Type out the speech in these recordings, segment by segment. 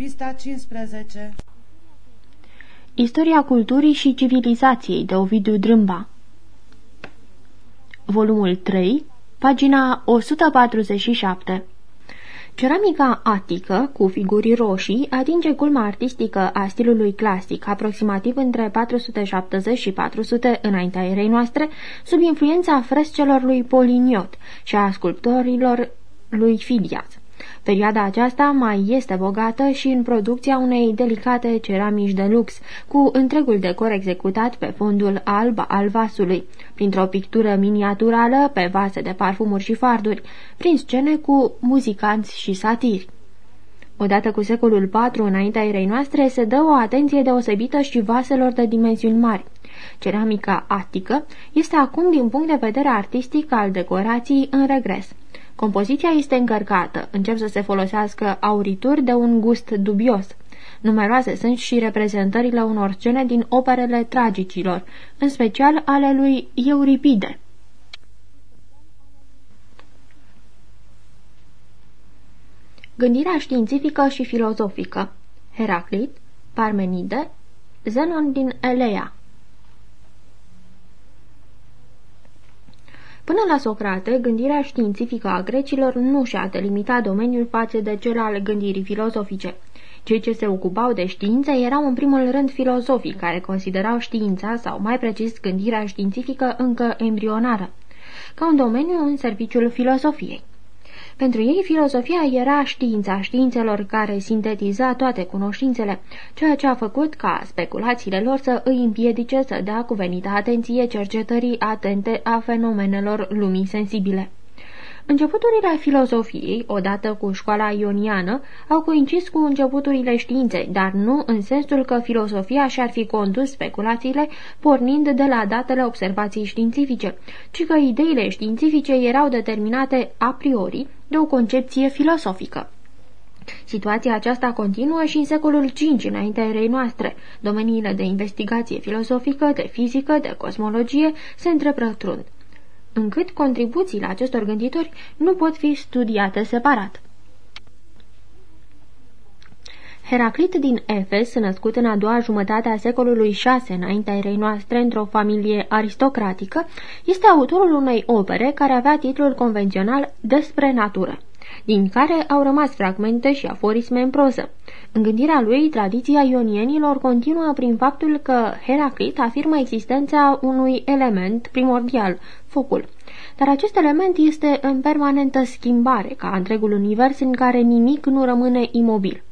Pista 15 Istoria culturii și civilizației de Ovidiu Drâmba. Volumul 3, pagina 147 Ceramica atică, cu figuri roșii, atinge culma artistică a stilului clasic, aproximativ între 470 și 400 înaintea erei noastre, sub influența frescelor lui Poliniot și a sculptorilor lui Fidias. Perioada aceasta mai este bogată și în producția unei delicate ceramici de lux, cu întregul decor executat pe fondul alb al vasului, printr-o pictură miniaturală pe vase de parfumuri și farduri, prin scene cu muzicanți și satiri. Odată cu secolul IV înaintea erei noastre se dă o atenție deosebită și vaselor de dimensiuni mari. Ceramica atică este acum din punct de vedere artistic al decorației în regres. Compoziția este încărcată, încep să se folosească aurituri de un gust dubios. Numeroase sunt și reprezentările unor scene din operele tragicilor, în special ale lui Euripide. Gândirea științifică și filozofică Heraclit, Parmenide, Zenon din Elea Până la Socrate, gândirea științifică a grecilor nu și-a delimitat domeniul față de cel al gândirii filozofice. Cei ce se ocupau de știință erau în primul rând filozofii, care considerau știința, sau mai precis gândirea științifică, încă embrionară, ca un domeniu în serviciul filosofiei. Pentru ei, filosofia era știința științelor care sintetiza toate cunoștințele, ceea ce a făcut ca speculațiile lor să îi împiedice să dea cuvenită atenție cercetării atente a fenomenelor lumii sensibile. Începuturile filozofiei, odată cu școala ioniană, au coincis cu începuturile științei, dar nu în sensul că filosofia și-ar fi condus speculațiile pornind de la datele observației științifice, ci că ideile științifice erau determinate a priori de o concepție filosofică. Situația aceasta continuă și în secolul V înaintea erei noastre. Domeniile de investigație filosofică, de fizică, de cosmologie se întreprătrund încât contribuțiile acestor gânditori nu pot fi studiate separat. Heraclit din Efes, născut în a doua jumătate a secolului VI înaintea erei noastre într-o familie aristocratică, este autorul unei opere care avea titlul convențional Despre natură, din care au rămas fragmente și aforisme în proză. În gândirea lui, tradiția ionienilor continuă prin faptul că Heraclit afirmă existența unui element primordial, focul. Dar acest element este în permanentă schimbare, ca întregul univers în care nimic nu rămâne imobil.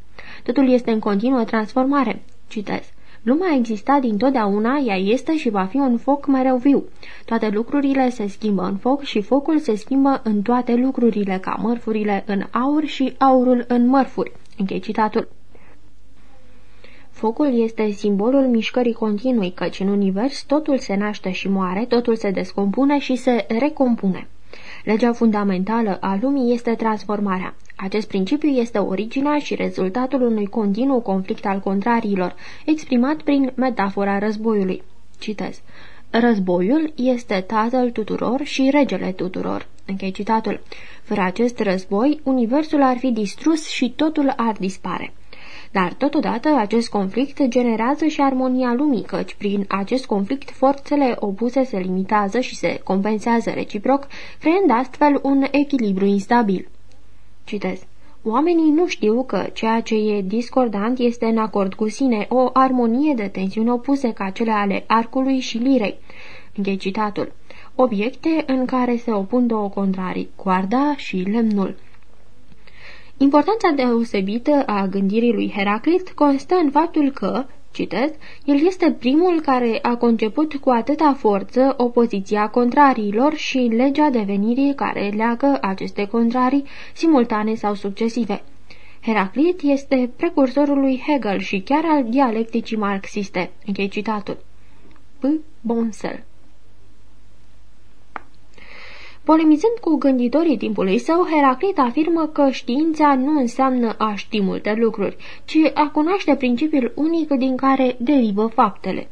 Totul este în continuă transformare. Citez. Lumea exista dintotdeauna, ea este și va fi un foc mereu viu. Toate lucrurile se schimbă în foc și focul se schimbă în toate lucrurile, ca mărfurile în aur și aurul în mărfuri. Închei citatul. Focul este simbolul mișcării continui, căci în univers totul se naște și moare, totul se descompune și se recompune. Legea fundamentală a lumii este transformarea. Acest principiu este originea și rezultatul unui continuu conflict al contrariilor, exprimat prin metafora războiului. Citez. Războiul este tatăl tuturor și regele tuturor. Închei citatul. Fără acest război, universul ar fi distrus și totul ar dispare. Dar totodată acest conflict generează și armonia lumii, căci prin acest conflict forțele opuse se limitează și se compensează reciproc, creând astfel un echilibru instabil. Citez. Oamenii nu știu că ceea ce e discordant este în acord cu sine, o armonie de tensiuni opuse ca cele ale arcului și lirei. Închei citatul. Obiecte în care se opun două contrarii, coarda și lemnul. Importanța deosebită a gândirii lui Heraclit constă în faptul că, citez, el este primul care a conceput cu atâta forță opoziția contrariilor și legea devenirii care leagă aceste contrarii simultane sau succesive. Heraclit este precursorul lui Hegel și chiar al dialecticii marxiste. Închei citatul. P. Bonsel Polemizând cu gânditorii timpului său, Heraclit afirmă că știința nu înseamnă a ști multe lucruri, ci a cunoaște principiul unic din care derivă faptele.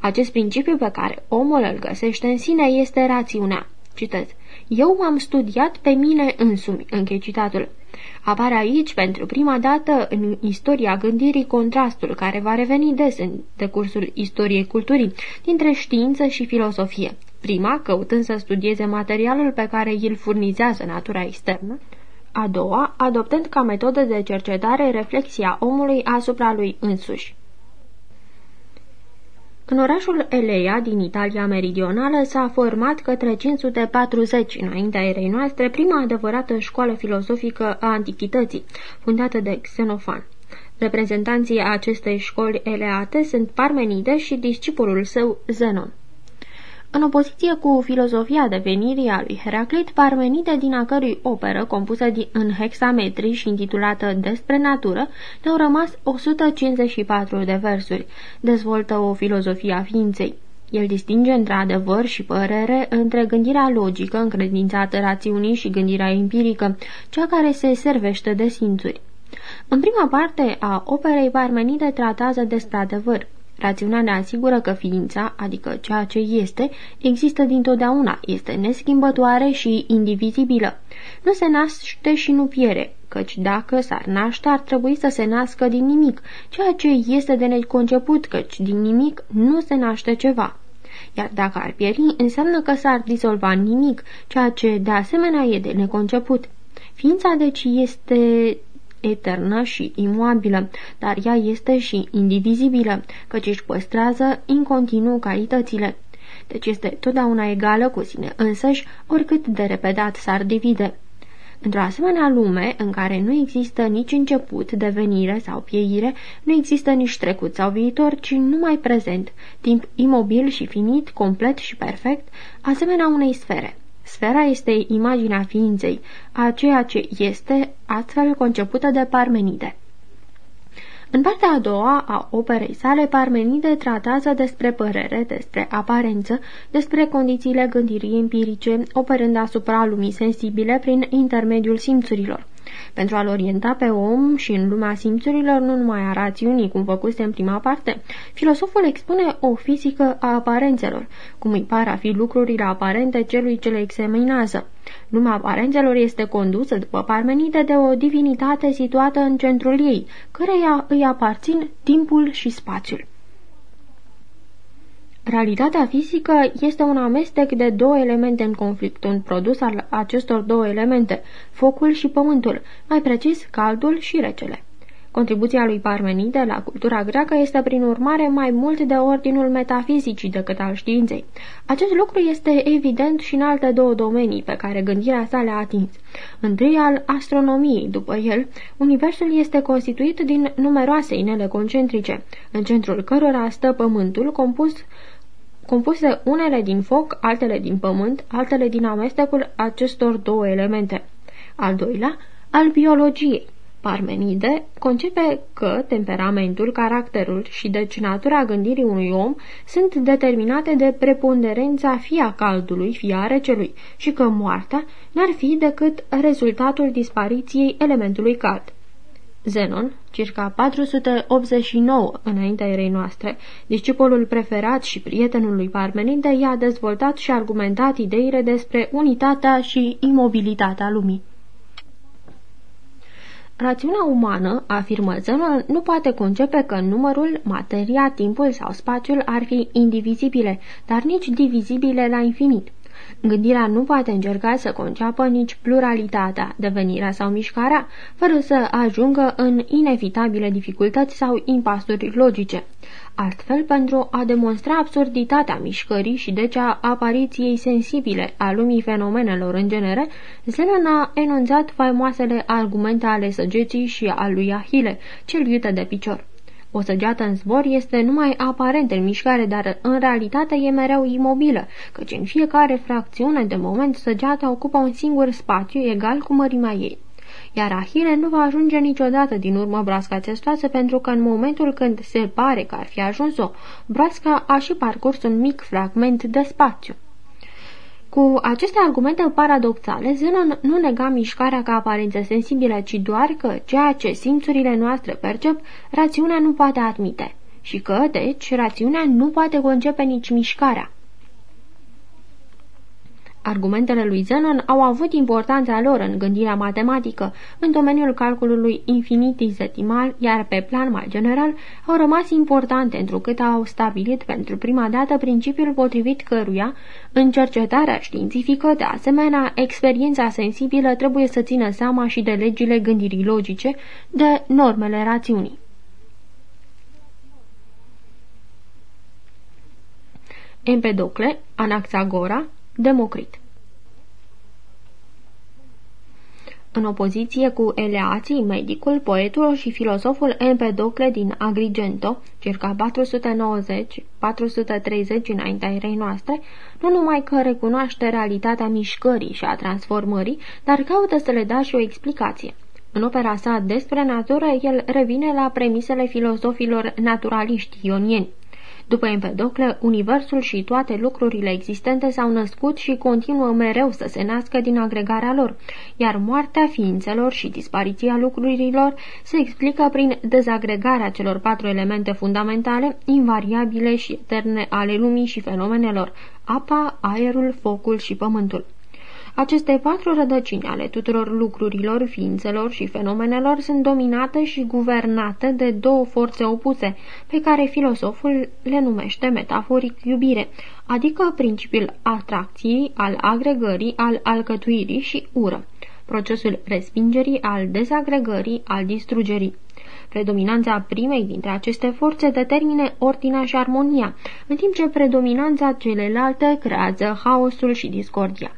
Acest principiu pe care omul îl găsește în sine este rațiunea. Citez. Eu m-am studiat pe mine însumi, închei citatul. Apare aici, pentru prima dată, în istoria gândirii, contrastul care va reveni des în decursul istoriei culturii, dintre știință și filosofie. Prima, căutând să studieze materialul pe care îl furnizează natura externă, a doua, adoptând ca metodă de cercetare reflexia omului asupra lui însuși. În orașul Eleia, din Italia meridională, s-a format către 540 înaintea erei noastre prima adevărată școală filozofică a antichității, fundată de Xenofan. Reprezentanții acestei școli eleate sunt Parmenide și discipolul său Zenon. În opoziție cu filozofia devenirii a lui Heraclit, Parmenide, din a cărui operă, compusă în hexametri și intitulată Despre natură, ne-au rămas 154 de versuri. Dezvoltă o filozofie a ființei. El distinge între adevăr și părere, între gândirea logică, încredințată rațiunii și gândirea empirică, cea care se servește de simțuri. În prima parte a operei Parmenide tratează despre adevăr. Rațiunea ne asigură că ființa, adică ceea ce este, există dintotdeauna, este neschimbătoare și indivizibilă. Nu se naște și nu piere, căci dacă s-ar naște, ar trebui să se nască din nimic, ceea ce este de neconceput, căci din nimic nu se naște ceva. Iar dacă ar pieri, înseamnă că s-ar disolva în nimic, ceea ce de asemenea e de neconceput. Ființa deci este eternă și imobilă, dar ea este și indivizibilă, căci își păstrează în continuu calitățile. Deci este totdeauna egală cu sine însăși, oricât de repetat s-ar divide. Într-o asemenea lume, în care nu există nici început, devenire sau pieire, nu există nici trecut sau viitor, ci numai prezent, timp imobil și finit, complet și perfect, asemenea unei sfere. Sfera este imaginea ființei, a ceea ce este, astfel concepută de Parmenide. În partea a doua a operei sale, Parmenide tratează despre părere, despre aparență, despre condițiile gândirii empirice, operând asupra lumii sensibile prin intermediul simțurilor pentru a-l orienta pe om și în lumea simțurilor, nu numai a rațiunii, cum făcuse în prima parte. Filosoful expune o fizică a aparențelor, cum îi par a fi lucrurile aparente celui ce le examinează. Lumea aparențelor este condusă, după Parmenide, de o divinitate situată în centrul ei, căreia îi aparțin timpul și spațiul. Realitatea fizică este un amestec de două elemente în conflict, un produs al acestor două elemente, focul și pământul, mai precis caldul și recele. Contribuția lui Parmenide la cultura greacă este prin urmare mai mult de ordinul metafizicii decât al științei. Acest lucru este evident și în alte două domenii pe care gândirea sa le-a atins. Întâi al astronomiei, după el, universul este constituit din numeroase inele concentrice, în centrul cărora stă pământul compus compuse unele din foc, altele din pământ, altele din amestecul acestor două elemente. Al doilea, al biologiei. Parmenide concepe că temperamentul, caracterul și deci natura gândirii unui om sunt determinate de preponderența fie a caldului, fie a recelui și că moartea n-ar fi decât rezultatul dispariției elementului cald. Zenon, circa 489 înaintea erei noastre, discipolul preferat și prietenul lui Parmenide, i-a dezvoltat și argumentat ideile despre unitatea și imobilitatea lumii. Rațiunea umană, afirmă Zenon, nu poate concepe că numărul, materia, timpul sau spațiul ar fi indivizibile, dar nici divizibile la infinit. Gândirea nu poate încerca să conceapă nici pluralitatea, devenirea sau mișcarea, fără să ajungă în inevitabile dificultăți sau impasuri logice. Astfel, pentru a demonstra absurditatea mișcării și deci a apariției sensibile a lumii fenomenelor în genere, Zenon a enunțat faimoasele argumente ale săgeții și a lui Ahile, cel iute de picior. O săgeată în zbor este numai aparent în mișcare, dar în realitate e mereu imobilă, căci în fiecare fracțiune de moment săgeata ocupă un singur spațiu egal cu mărimea ei. Iar Ahile nu va ajunge niciodată din urmă broasca testoasă pentru că în momentul când se pare că ar fi ajuns-o, broasca a și parcurs un mic fragment de spațiu. Cu aceste argumente paradoxale, Zenon nu nega mișcarea ca aparență sensibilă, ci doar că ceea ce simțurile noastre percep, rațiunea nu poate admite și că, deci, rațiunea nu poate concepe nici mișcarea. Argumentele lui Zenon au avut importanța lor în gândirea matematică, în domeniul calculului infinitizetimal, iar pe plan mai general au rămas importante întrucât au stabilit pentru prima dată principiul potrivit căruia, în cercetarea științifică, de asemenea, experiența sensibilă trebuie să țină seama și de legile gândirii logice, de normele rațiunii. Empedocle, Anaxagora, Democrit În opoziție cu Eleații, medicul, poetul și filosoful Empedocle din Agrigento, circa 490-430 înaintea erei noastre, nu numai că recunoaște realitatea mișcării și a transformării, dar caută să le dea și o explicație. În opera sa despre natură, el revine la premisele filozofilor naturaliști ionieni. După Empedocle, universul și toate lucrurile existente s-au născut și continuă mereu să se nască din agregarea lor, iar moartea ființelor și dispariția lucrurilor se explică prin dezagregarea celor patru elemente fundamentale, invariabile și eterne ale lumii și fenomenelor, apa, aerul, focul și pământul. Aceste patru rădăcini ale tuturor lucrurilor, ființelor și fenomenelor sunt dominate și guvernate de două forțe opuse, pe care filosoful le numește metaforic iubire, adică principiul atracției, al agregării, al alcătuirii și ură, procesul respingerii, al dezagregării, al distrugerii. Predominanța primei dintre aceste forțe determine ordinea și armonia, în timp ce predominanța celelalte creează haosul și discordia.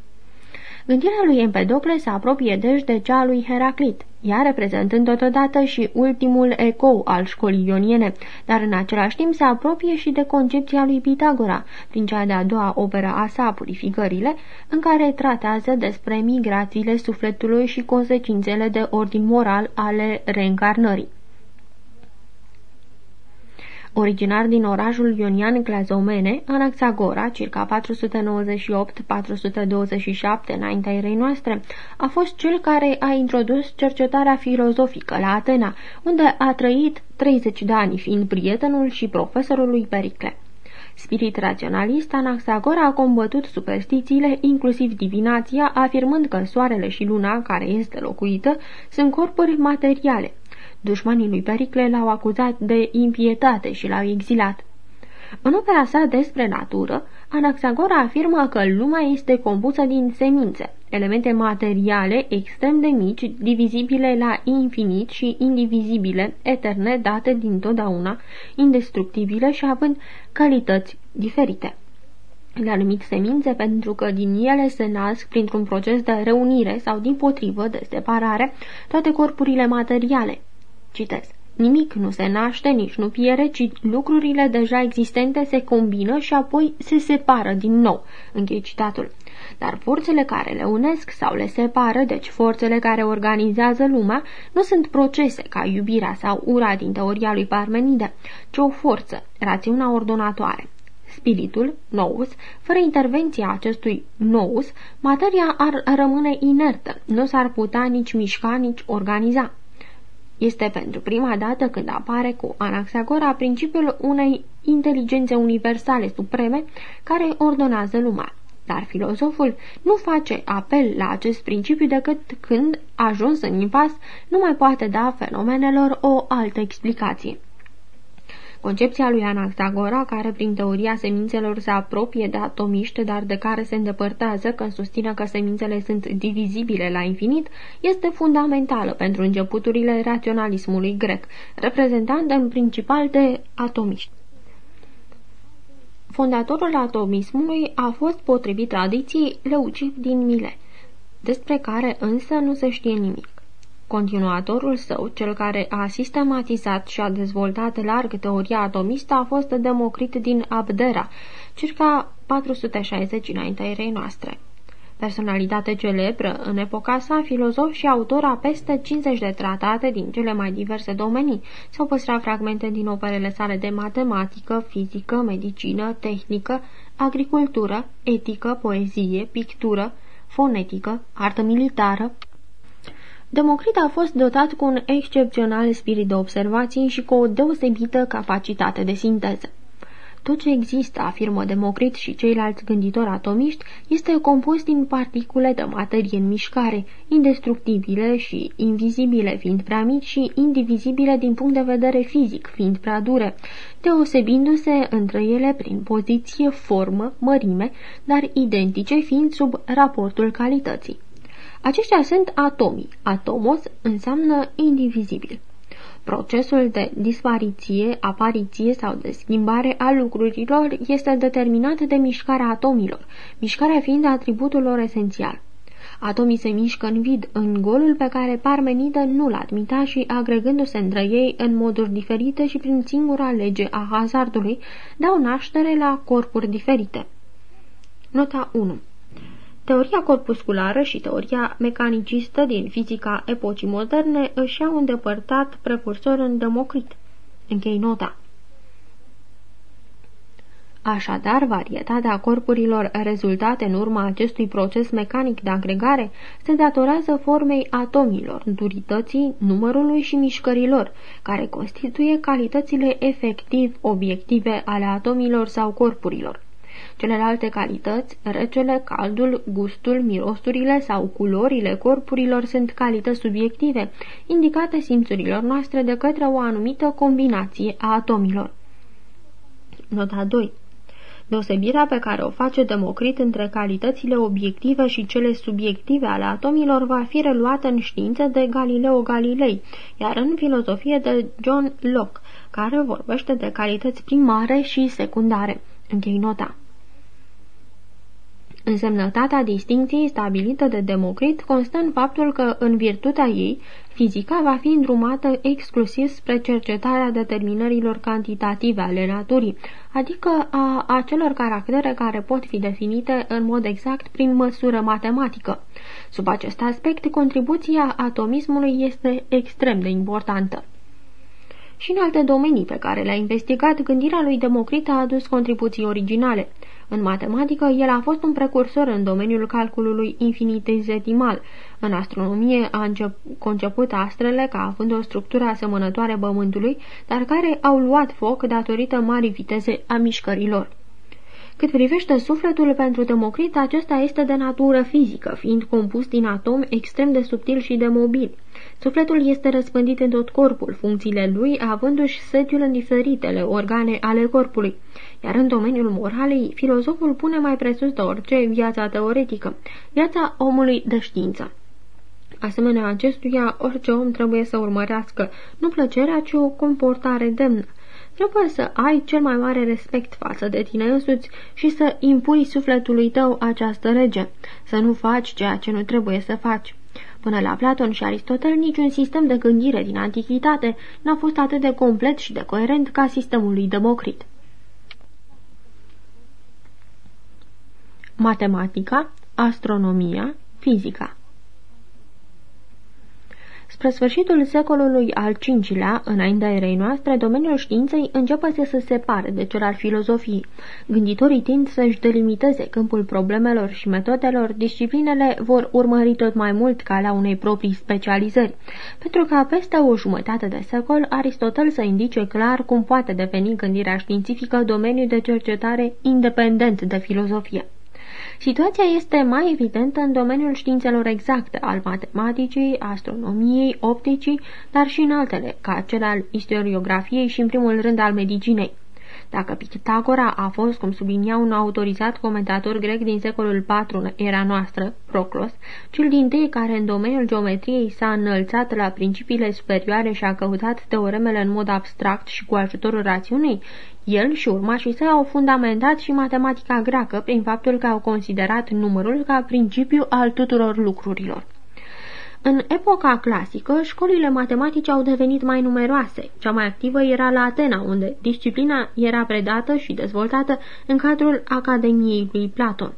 Gândirea lui Empedocle se apropie deci de cea lui Heraclit, ea reprezentând totodată și ultimul ecou al școlii ioniene, dar în același timp se apropie și de concepția lui Pitagora, prin cea de-a doua operă a sa, Purificările, în care tratează despre migrațiile sufletului și consecințele de ordin moral ale reîncarnării. Originar din orașul ionian Glazomene, Anaxagora, circa 498-427 înaintea erei noastre, a fost cel care a introdus cercetarea filozofică la Atena, unde a trăit 30 de ani, fiind prietenul și profesorul lui Pericle. Spirit raționalist, Anaxagora a combătut superstițiile, inclusiv divinația, afirmând că soarele și luna, care este locuită, sunt corpuri materiale, Dușmanii lui Pericle l-au acuzat de impietate și l-au exilat. În opera sa despre natură, Anaxagora afirmă că lumea este compusă din semințe, elemente materiale extrem de mici, divizibile la infinit și indivizibile, eterne, date din totdeauna, indestructibile și având calități diferite. Le-a numit semințe pentru că din ele se nasc, printr-un proces de reunire sau din potrivă de separare, toate corpurile materiale, Citez. Nimic nu se naște, nici nu piere, ci lucrurile deja existente se combină și apoi se separă din nou. Închei citatul. Dar forțele care le unesc sau le separă, deci forțele care organizează lumea, nu sunt procese ca iubirea sau ura din teoria lui Parmenide, ci o forță, rațiunea ordonatoare. Spiritul, nous, fără intervenția acestui nous, materia ar rămâne inertă, nu s-ar putea nici mișca, nici organiza. Este pentru prima dată când apare cu Anaxagora principiul unei inteligențe universale supreme care ordonează lumea. Dar filozoful nu face apel la acest principiu decât când, ajuns în impas, nu mai poate da fenomenelor o altă explicație. Concepția lui Anaxagora, care prin teoria semințelor se apropie de atomiște, dar de care se îndepărtează când susține că semințele sunt divizibile la infinit, este fundamentală pentru începuturile raționalismului grec, reprezentant în principal de atomiști. Fondatorul atomismului a fost, potrivit tradiției, Leucip din Mile, despre care însă nu se știe nimic. Continuatorul său, cel care a sistematizat și a dezvoltat larg teoria atomistă, a fost Democrit din Abdera, circa 460 înaintea erei noastre. Personalitate celebră în epoca sa, filozof și autor a peste 50 de tratate din cele mai diverse domenii. S-au păstrat fragmente din operele sale de matematică, fizică, medicină, tehnică, agricultură, etică, poezie, pictură, fonetică, artă militară, Democrit a fost dotat cu un excepțional spirit de observație și cu o deosebită capacitate de sinteză. Tot ce există, afirmă Democrit și ceilalți gânditori atomiști, este compus din particule de materie în mișcare, indestructibile și invizibile fiind prea mici și indivizibile din punct de vedere fizic fiind prea dure, deosebindu-se între ele prin poziție, formă, mărime, dar identice fiind sub raportul calității. Aceștia sunt atomii. Atomos înseamnă indivizibil. Procesul de dispariție, apariție sau de schimbare a lucrurilor este determinat de mișcarea atomilor, mișcarea fiind atributul lor esențial. Atomii se mișcă în vid, în golul pe care Parmenidă nu-l admita și agregându-se între ei în moduri diferite și prin singura lege a hazardului, dau naștere la corpuri diferite. Nota 1 Teoria corpusculară și teoria mecanicistă din fizica epocii moderne își au îndepărtat precursor în Democrit. Închei nota. Așadar, varietatea corpurilor rezultate în urma acestui proces mecanic de agregare se datorează formei atomilor, durității, numărului și mișcărilor, care constituie calitățile efectiv obiective ale atomilor sau corpurilor. Celelalte calități, recele, caldul, gustul, mirosurile sau culorile corpurilor sunt calități subiective, indicate simțurilor noastre de către o anumită combinație a atomilor. Nota 2 Deosebirea pe care o face Democrit între calitățile obiective și cele subiective ale atomilor va fi reluată în știință de Galileo Galilei, iar în filozofie de John Locke, care vorbește de calități primare și secundare. Închei nota. Însemnătatea distincției stabilită de Democrit constă în faptul că, în virtutea ei, fizica va fi îndrumată exclusiv spre cercetarea determinărilor cantitative ale naturii, adică a acelor caractere care pot fi definite în mod exact prin măsură matematică. Sub acest aspect, contribuția atomismului este extrem de importantă și în alte domenii pe care le-a investigat, gândirea lui Democrit a adus contribuții originale. În matematică, el a fost un precursor în domeniul calculului infinitezetimal. În astronomie a conceput astrele ca având o structură asemănătoare Pământului, dar care au luat foc datorită marii viteze a mișcărilor. Cât privește sufletul, pentru Democrit, acesta este de natură fizică, fiind compus din atomi extrem de subtil și de mobil. Sufletul este răspândit în tot corpul, funcțiile lui avându-și sediul în diferitele organe ale corpului. Iar în domeniul moralei, filozoful pune mai presus de orice viața teoretică, viața omului de știință. Asemenea acestuia, orice om trebuie să urmărească nu plăcerea, ci o comportare demnă. Trebuie să ai cel mai mare respect față de tine însuți și să impui sufletului tău această lege, să nu faci ceea ce nu trebuie să faci. Până la Platon și Aristotel, niciun sistem de gândire din antichitate n-a fost atât de complet și de coerent ca sistemul lui Democrit. Matematica, astronomia, fizica Spre sfârșitul secolului al V-lea, înaintea erei noastre, domeniul științei începe să se separe de cel al filozofiei. Gânditorii tind să-și delimiteze câmpul problemelor și metodelor, disciplinele vor urmări tot mai mult calea unei proprii specializări, pentru ca peste o jumătate de secol Aristotel să indice clar cum poate deveni gândirea științifică domeniu de cercetare independent de filozofie. Situația este mai evidentă în domeniul științelor exacte, al matematicii, astronomiei, opticii, dar și în altele, ca cel al istoriografiei și în primul rând al medicinei. Dacă Pitagora a fost, cum sublinia un autorizat comentator grec din secolul IV în era noastră, Proclos, cel din tâi care în domeniul geometriei s-a înălțat la principiile superioare și a căutat teoremele în mod abstract și cu ajutorul rațiunii, el și urmașii săi au fundamentat și matematica greacă prin faptul că au considerat numărul ca principiu al tuturor lucrurilor. În epoca clasică, școlile matematice au devenit mai numeroase. Cea mai activă era la Atena, unde disciplina era predată și dezvoltată în cadrul Academiei lui Platon.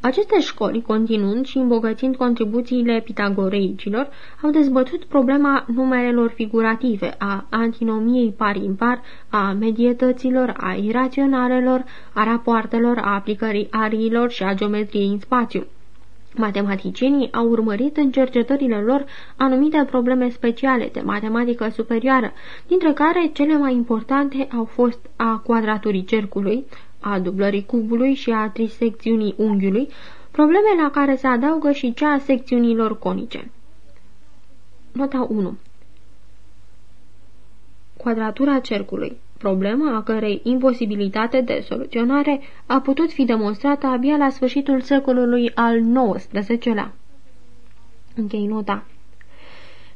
Aceste școli, continuând și îmbogățind contribuțiile pitagoreicilor, au dezbătut problema numerelor figurative, a antinomiei par-impar, a medietăților, a iraționalelor, a rapoartelor, a aplicării ariilor și a geometriei în spațiu. Matematicienii au urmărit în cercetările lor anumite probleme speciale de matematică superioară, dintre care cele mai importante au fost a quadraturii cercului, a dublării cubului și a trisecțiunii unghiului, probleme la care se adaugă și cea a secțiunilor conice. Nota 1 Quadratura cercului Problema a cărei imposibilitate de soluționare a putut fi demonstrată abia la sfârșitul secolului al XIX-lea. Închei nota.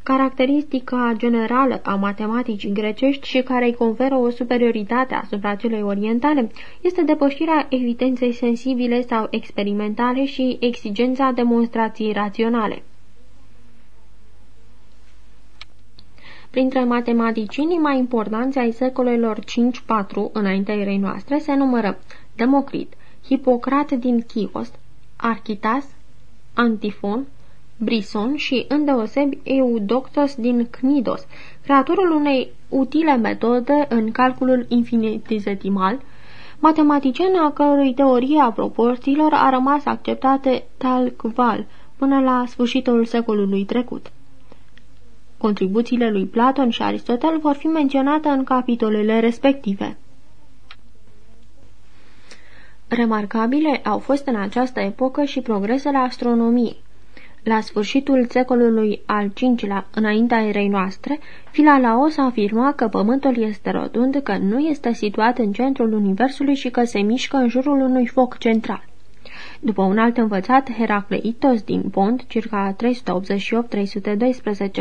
Caracteristica generală a matematicii grecești și care îi conferă o superioritate asupra celei orientale este depășirea evidenței sensibile sau experimentale și exigența demonstrației raționale. Printre matematicienii mai importanți ai secolelor 5-4 înaintea erei noastre se numără Democrit, Hipocrat din Chios, Architas, Antifon, Brison și îndeosebi Eudoctos din Cnidos, creatorul unei utile metode în calculul infinitizetimal, matematician a cărui teorie a proporțiilor a rămas acceptate tal qual până la sfârșitul secolului trecut. Contribuțiile lui Platon și Aristotel vor fi menționate în capitolele respective. Remarcabile au fost în această epocă și progresele astronomiei. La sfârșitul secolului al V-lea, înaintea erei noastre, Filalaos afirma că Pământul este rotund, că nu este situat în centrul Universului și că se mișcă în jurul unui foc central. După un alt învățat, Heracleitos din Pont, circa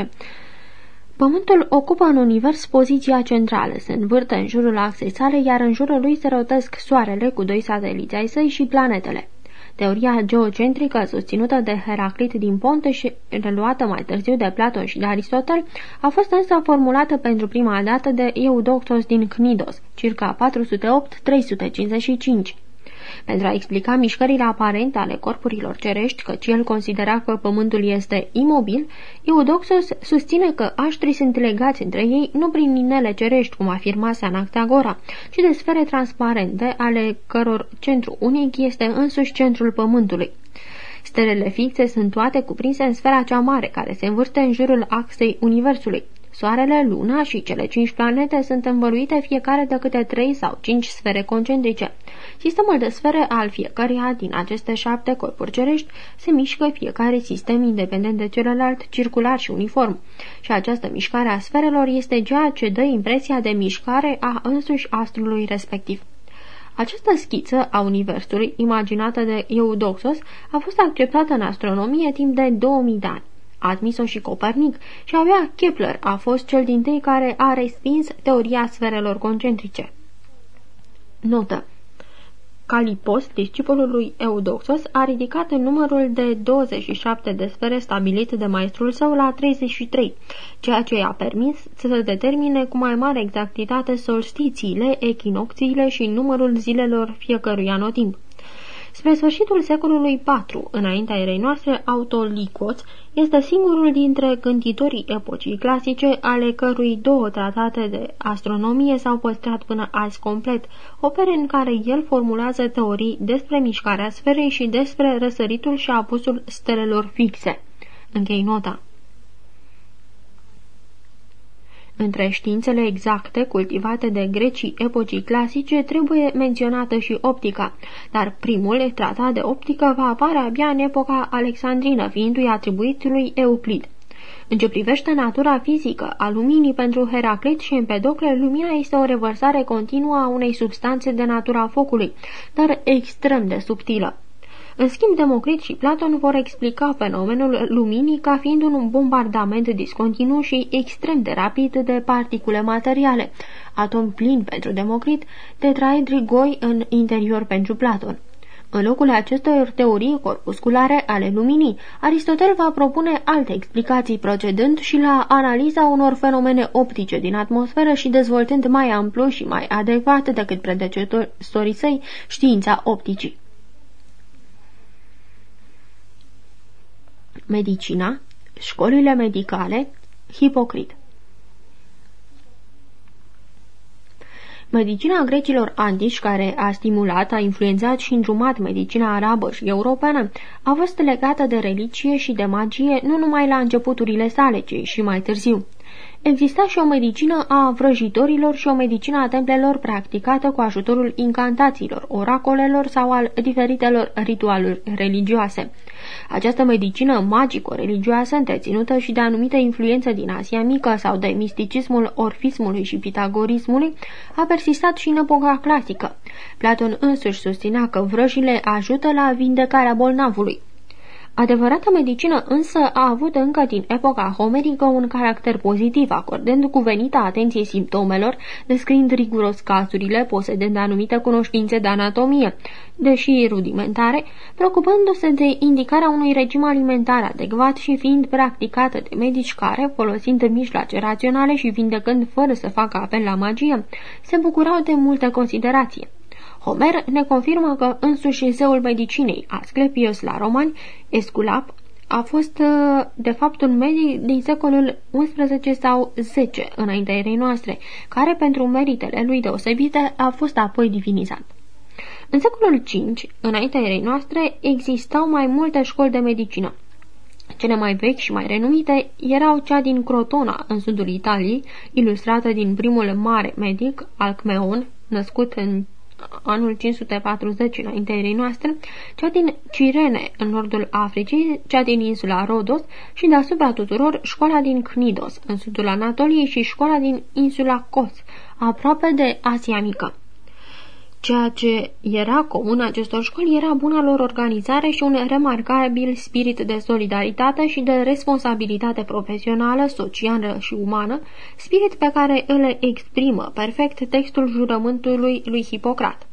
388-312, Pământul ocupă în univers poziția centrală, se învârte în jurul axei sale, iar în jurul lui se rotesc soarele cu doi sateliți ai săi și planetele. Teoria geocentrică susținută de Heraclit din Ponte și reluată mai târziu de Platon și de Aristotel a fost însă formulată pentru prima dată de Eudoctos din Cnidos, circa 408-355. Pentru a explica mișcările aparente ale corpurilor cerești, căci el considera că pământul este imobil, Eudoxos susține că aștrii sunt legați între ei nu prin inele cerești, cum afirmase Anactagora, ci de sfere transparente, ale căror centru unic este însuși centrul pământului. Stelele fixe sunt toate cuprinse în sfera cea mare, care se învârte în jurul axei Universului. Soarele, Luna și cele cinci planete sunt învăluite fiecare de câte trei sau cinci sfere concentrice. Sistemul de sfere al fiecăreia din aceste șapte corpuri cerești se mișcă fiecare sistem independent de celălalt, circular și uniform. Și această mișcare a sferelor este ceea ce dă impresia de mișcare a însuși astrului respectiv. Această schiță a Universului, imaginată de Eudoxos, a fost acceptată în astronomie timp de 2000 de ani. A admis-o și Copernic și avea Kepler a fost cel din tâi care a respins teoria sferelor concentrice. Notă Calipos, discipolul lui Eudoxos, a ridicat numărul de 27 de sfere stabilit de maestrul său la 33, ceea ce i-a permis să determine cu mai mare exactitate solstițiile, echinocțiile și numărul zilelor fiecărui anotimp. Spre sfârșitul secolului IV, înaintea erei noastre, Autolicoț este singurul dintre gânditorii epocii clasice ale cărui două tratate de astronomie s-au păstrat până azi complet, opere în care el formulează teorii despre mișcarea sferei și despre răsăritul și apusul stelelor fixe. Închei nota. Între științele exacte cultivate de grecii epocii clasice trebuie menționată și optica, dar primul tratat de optică va apare abia în epoca alexandrină, fiindu-i atribuit lui Euclid. În ce privește natura fizică a luminii pentru Heraclit și Empedocle, lumina este o revărsare continuă a unei substanțe de natura focului, dar extrem de subtilă. În schimb, Democrit și Platon vor explica fenomenul luminii ca fiind un bombardament discontinu și extrem de rapid de particule materiale, atom plin pentru Democrit, tetraedri goi în interior pentru Platon. În locul acestor teorii corpusculare ale luminii, Aristotel va propune alte explicații procedând și la analiza unor fenomene optice din atmosferă și dezvoltând mai amplu și mai adecvat decât predecesorii săi știința opticii. Medicina, școlile medicale, Hipocrit. Medicina grecilor antici, care a stimulat, a influențat și îndrumat medicina arabă și europeană, a fost legată de religie și de magie nu numai la începuturile sale, ci și mai târziu. Exista și o medicină a vrăjitorilor și o medicină a templelor practicată cu ajutorul incantațiilor, oracolelor sau al diferitelor ritualuri religioase. Această medicină magico-religioasă, întreținută și de anumită influență din Asia Mică sau de misticismul orfismului și pitagorismului, a persistat și în epoca clasică. Platon însuși susținea că vrăjile ajută la vindecarea bolnavului. Adevărata medicină însă a avut încă din epoca homerică un caracter pozitiv, acordând cuvenită atenție simptomelor, descriind riguros cazurile, posedând anumite cunoștințe de anatomie, deși rudimentare, preocupându-se de indicarea unui regim alimentar adecvat și fiind practicată de medici care, folosind mijloace raționale și vindecând fără să facă apel la magie, se bucurau de multă considerație. Homer ne confirmă că însuși zeul medicinei, Asclepios la romani, Esculap, a fost uh, de fapt un medic din secolul 11 sau 10 înaintea erei noastre, care pentru meritele lui deosebite a fost apoi divinizat. În secolul 5, înaintea erei noastre, existau mai multe școli de medicină. Cele mai vechi și mai renumite erau cea din Crotona, în sudul Italiei, ilustrată din primul mare medic, Alcmeon, născut în anul 540 înaintea erei noastre, cea din Cirene, în nordul Africii, cea din insula Rodos și deasupra tuturor școala din Cnidos, în sudul Anatoliei și școala din insula Kos, aproape de Asia Mică. Ceea ce era comun acestor școli era buna lor organizare și un remarcabil spirit de solidaritate și de responsabilitate profesională, socială și umană, spirit pe care îl exprimă perfect textul jurământului lui Hipocrat.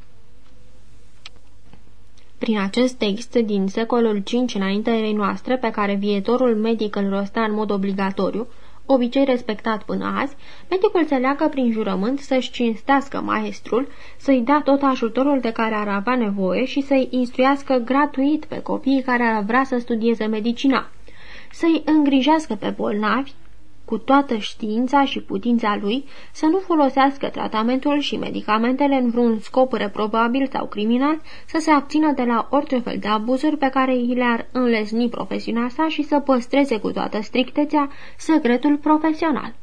Prin acest text din secolul V înaintea noastre, pe care vietorul medic îl rostea în mod obligatoriu, obicei respectat până azi, medicul se leagă prin jurământ să-și cinstească maestrul, să-i dea tot ajutorul de care ar avea nevoie și să-i instruiască gratuit pe copiii care ar vrea să studieze medicina, să-i îngrijească pe bolnavi, cu toată știința și putința lui, să nu folosească tratamentul și medicamentele în vreun scop reprobabil sau criminal, să se abțină de la orice fel de abuzuri pe care i le-ar înlesni profesiunea sa și să păstreze cu toată strictețea secretul profesional.